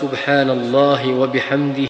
سبحان الله وبحمده